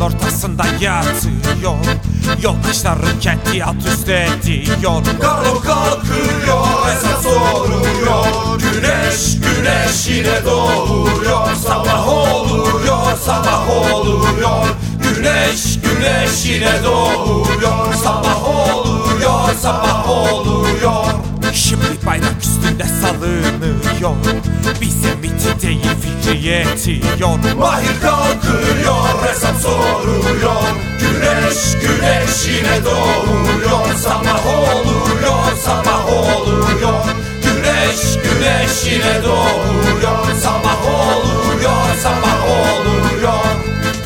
ortasında yatıyor. Yoldaşları kendi alt üst ediyor. Karo kalkıyor esas soruyor Güneş güneş yine doğuyor. Sabah oluyor sabah oluyor. Güneş güneş yine doğuyor. Sabah oluyor sabah oluyor. Şimdi bayrak üstünde salınıyor. Fikri yetiyor Mahir kalkıyor hesap soruyor. Güneş güneş yine doğuyor. Sabah oluyor sabah oluyor. Güneş güneş yine doğuyor. Sabah oluyor sabah oluyor.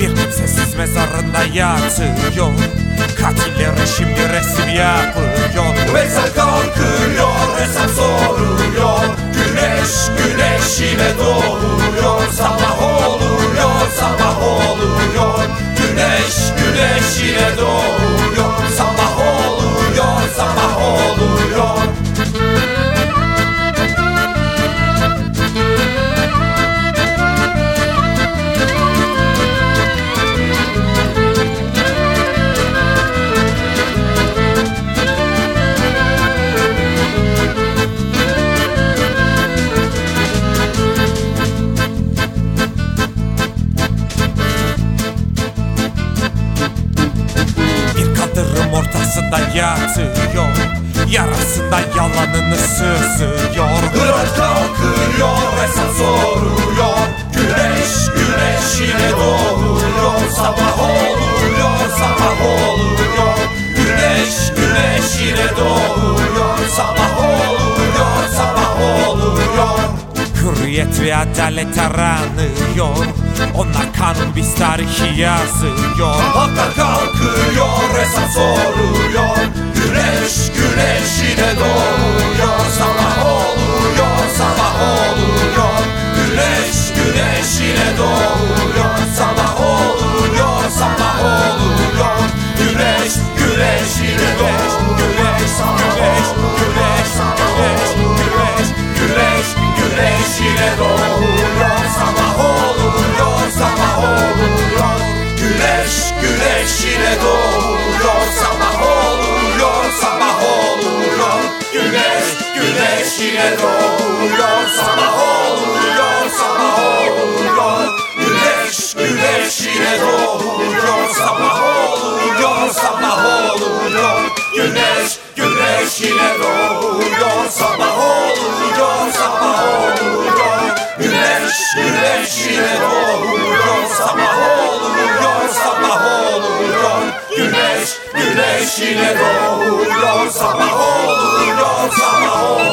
Bir kimsesiz mezarında yatıyor. Katiller şimdi resim yapıyor. Veysel kalkıyor hesap soruyor ortasında yatıyor Yarasından yalanını sızıyor Hırat kalkıyor hesap soruyor Hürriyet ve adalet aranıyor Onlar kanun biz tarihi yazıyor. Halklar kalkıyor hesap soruyor güneş yine doğuyor Sabah oluyor sabah oluyor. Güneş güneş yine doğuyor Sabah oluyor sabah oluyor. Güneş güneş yine doğuyor Sabah oluyor sabah oluyor. Güneş güneş yine doğuyor Sabah oluyor sabah oluyor. Güneş güneş yine doğuyor Sabah oluyor sabah oluyor